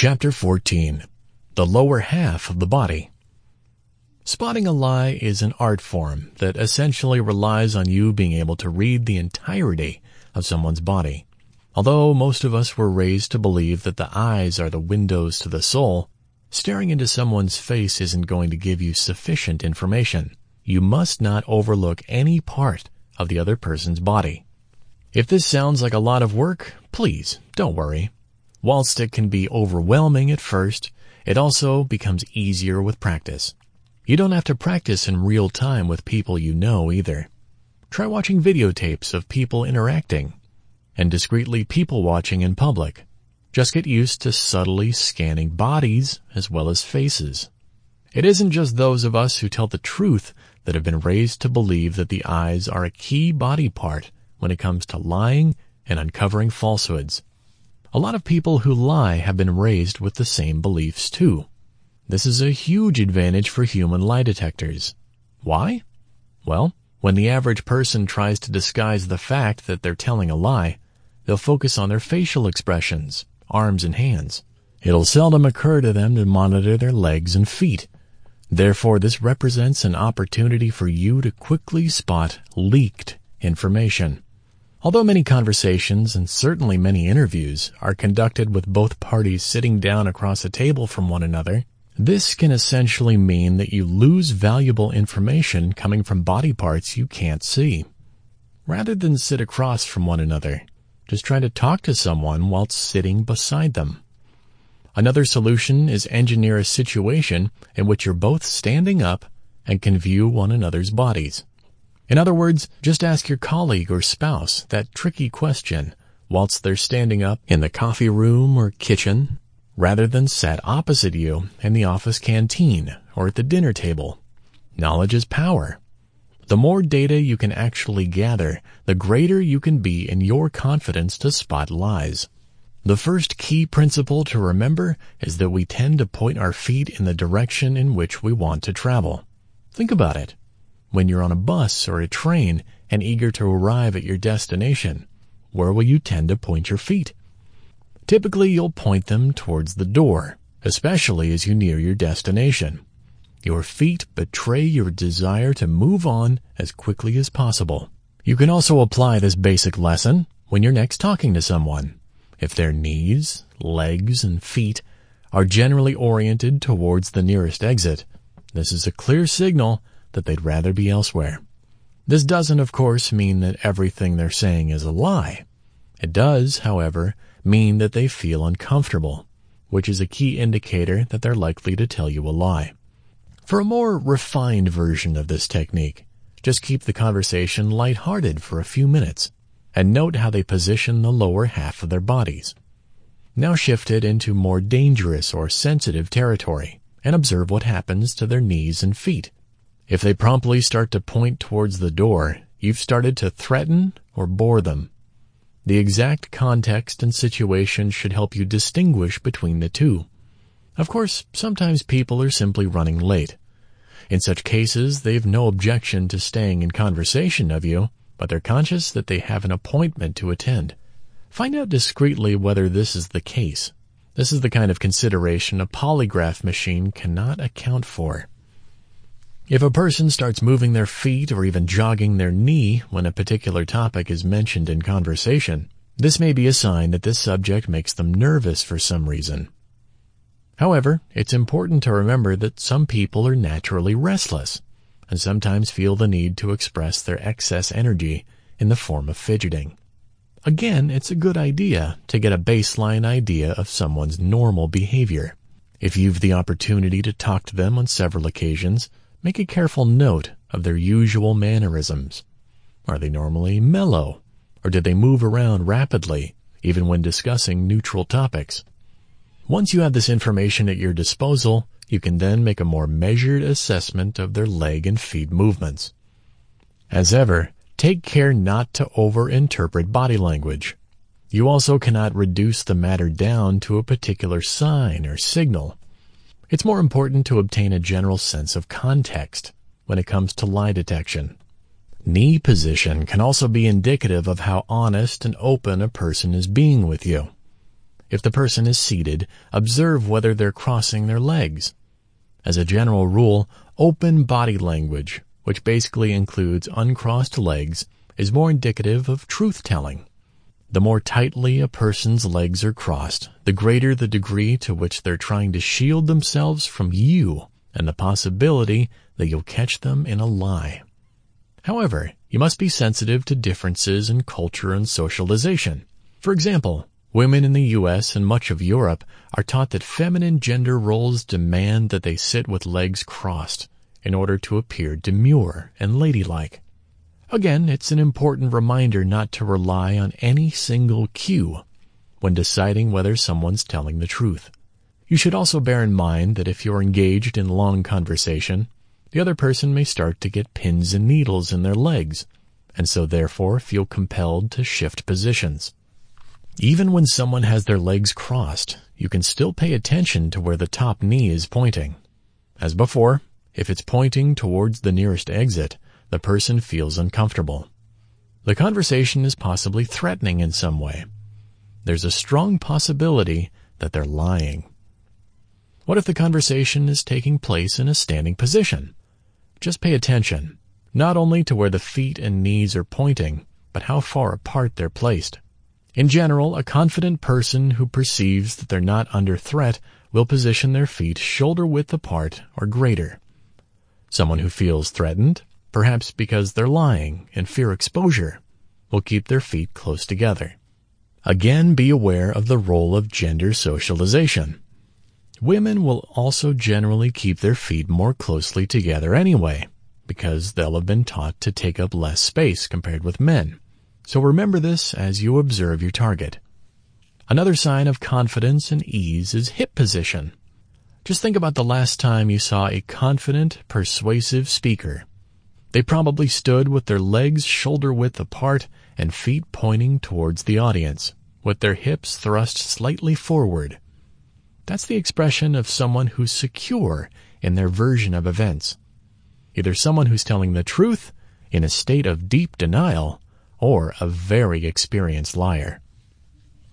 Chapter 14 The Lower Half of the Body Spotting a lie is an art form that essentially relies on you being able to read the entirety of someone's body. Although most of us were raised to believe that the eyes are the windows to the soul, staring into someone's face isn't going to give you sufficient information. You must not overlook any part of the other person's body. If this sounds like a lot of work, please don't worry. Whilst it can be overwhelming at first, it also becomes easier with practice. You don't have to practice in real time with people you know either. Try watching videotapes of people interacting and discreetly people watching in public. Just get used to subtly scanning bodies as well as faces. It isn't just those of us who tell the truth that have been raised to believe that the eyes are a key body part when it comes to lying and uncovering falsehoods. A lot of people who lie have been raised with the same beliefs too. This is a huge advantage for human lie detectors. Why? Well, when the average person tries to disguise the fact that they're telling a lie, they'll focus on their facial expressions, arms and hands. It'll seldom occur to them to monitor their legs and feet. Therefore, this represents an opportunity for you to quickly spot leaked information. Although many conversations and certainly many interviews are conducted with both parties sitting down across a table from one another, this can essentially mean that you lose valuable information coming from body parts you can't see. Rather than sit across from one another, just try to talk to someone while sitting beside them. Another solution is engineer a situation in which you're both standing up and can view one another's bodies. In other words, just ask your colleague or spouse that tricky question whilst they're standing up in the coffee room or kitchen, rather than sat opposite you in the office canteen or at the dinner table. Knowledge is power. The more data you can actually gather, the greater you can be in your confidence to spot lies. The first key principle to remember is that we tend to point our feet in the direction in which we want to travel. Think about it when you're on a bus or a train and eager to arrive at your destination? Where will you tend to point your feet? Typically, you'll point them towards the door, especially as you near your destination. Your feet betray your desire to move on as quickly as possible. You can also apply this basic lesson when you're next talking to someone. If their knees, legs, and feet are generally oriented towards the nearest exit, this is a clear signal that they'd rather be elsewhere. This doesn't, of course, mean that everything they're saying is a lie. It does, however, mean that they feel uncomfortable, which is a key indicator that they're likely to tell you a lie. For a more refined version of this technique, just keep the conversation lighthearted for a few minutes and note how they position the lower half of their bodies. Now shift it into more dangerous or sensitive territory and observe what happens to their knees and feet. If they promptly start to point towards the door, you've started to threaten or bore them. The exact context and situation should help you distinguish between the two. Of course, sometimes people are simply running late. In such cases, they've no objection to staying in conversation of you, but they're conscious that they have an appointment to attend. Find out discreetly whether this is the case. This is the kind of consideration a polygraph machine cannot account for. If a person starts moving their feet or even jogging their knee when a particular topic is mentioned in conversation, this may be a sign that this subject makes them nervous for some reason. However, it's important to remember that some people are naturally restless and sometimes feel the need to express their excess energy in the form of fidgeting. Again, it's a good idea to get a baseline idea of someone's normal behavior. If you've the opportunity to talk to them on several occasions, Make a careful note of their usual mannerisms. Are they normally mellow? Or do they move around rapidly, even when discussing neutral topics? Once you have this information at your disposal, you can then make a more measured assessment of their leg and feet movements. As ever, take care not to overinterpret body language. You also cannot reduce the matter down to a particular sign or signal. It's more important to obtain a general sense of context when it comes to lie detection. Knee position can also be indicative of how honest and open a person is being with you. If the person is seated, observe whether they're crossing their legs. As a general rule, open body language, which basically includes uncrossed legs, is more indicative of truth-telling. The more tightly a person's legs are crossed, the greater the degree to which they're trying to shield themselves from you and the possibility that you'll catch them in a lie. However, you must be sensitive to differences in culture and socialization. For example, women in the US and much of Europe are taught that feminine gender roles demand that they sit with legs crossed in order to appear demure and ladylike. Again, it's an important reminder not to rely on any single cue when deciding whether someone's telling the truth. You should also bear in mind that if you're engaged in long conversation, the other person may start to get pins and needles in their legs, and so therefore feel compelled to shift positions. Even when someone has their legs crossed, you can still pay attention to where the top knee is pointing. As before, if it's pointing towards the nearest exit, the person feels uncomfortable. The conversation is possibly threatening in some way. There's a strong possibility that they're lying. What if the conversation is taking place in a standing position? Just pay attention, not only to where the feet and knees are pointing, but how far apart they're placed. In general, a confident person who perceives that they're not under threat will position their feet shoulder width apart or greater. Someone who feels threatened, perhaps because they're lying and fear exposure, will keep their feet close together. Again, be aware of the role of gender socialization. Women will also generally keep their feet more closely together anyway, because they'll have been taught to take up less space compared with men. So remember this as you observe your target. Another sign of confidence and ease is hip position. Just think about the last time you saw a confident, persuasive speaker. They probably stood with their legs shoulder width apart and feet pointing towards the audience, with their hips thrust slightly forward. That's the expression of someone who's secure in their version of events. Either someone who's telling the truth in a state of deep denial or a very experienced liar.